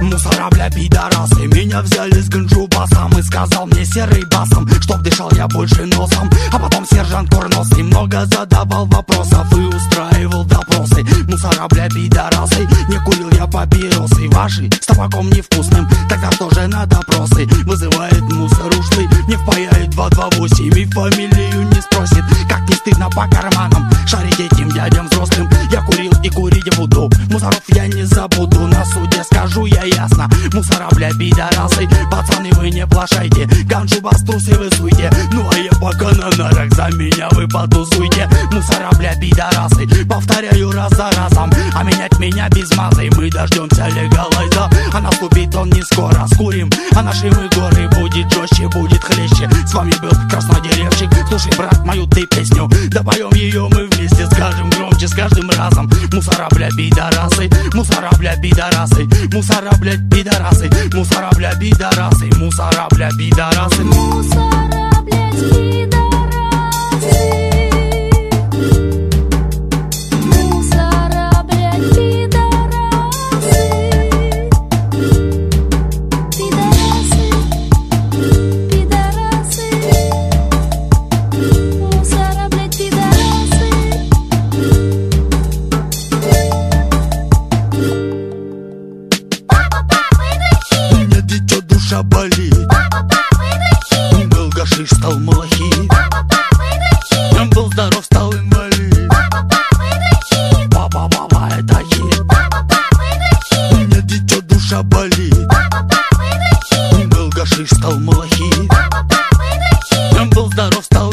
Мусора, бля, пидорасы Меня взяли с ганджубасом И сказал мне серый басом Чтоб дышал я больше носом А потом сержант Курносый Много задавал вопросов И устраивал допросы. Мусора, бля, пидорасы Не курил я папиросы. Ваши с табаком невкусным Тогда что же на допросы. Вызывает мусор ушлый Не впаяет 228 И фамилию не спросит. Как не стыдно по карманам Шарить этим дядям взрослым. Я курил и курить буду Мусоров я не забуду. На суде скажу я ясно. Мусора, бля, пидорасы. Пацаны, вы не плашайте. Ганджу вас трусы вы суйте. Ну а я пока на нарах За меня вы потусуйте. Мусора, бля, пидорасы. Повторяю раз за разом. А менять меня без мазы. Мы дождемся легалайза. А наступит он не скоро. Скурим, а наши мы горы. Будет жестче, будет хлеще. С вами был краснодеревщик Слушай, брат, мою ты песню. Да поем ее мы вместе. Скажем громче с каждым разом Мусора, бля, пидорасы Мусора, бля, пидорасы Мусора, блядь, пидорасы Мусора, бля, пидорасы Мусора, бля, пидорасы Мусора, блядь, меня болит. Папа, папа, Он Был гашиш, стал малахи Папа, папа, выключи Он был здоров, стал инвалид. Папа, папа, выключи Папа, папа, это е Папа, папа, выключи У меня дитё душа болит. Папа, папа, Он Был гашиш, стал малахи Папа, папа, выключи Он был здоров, стал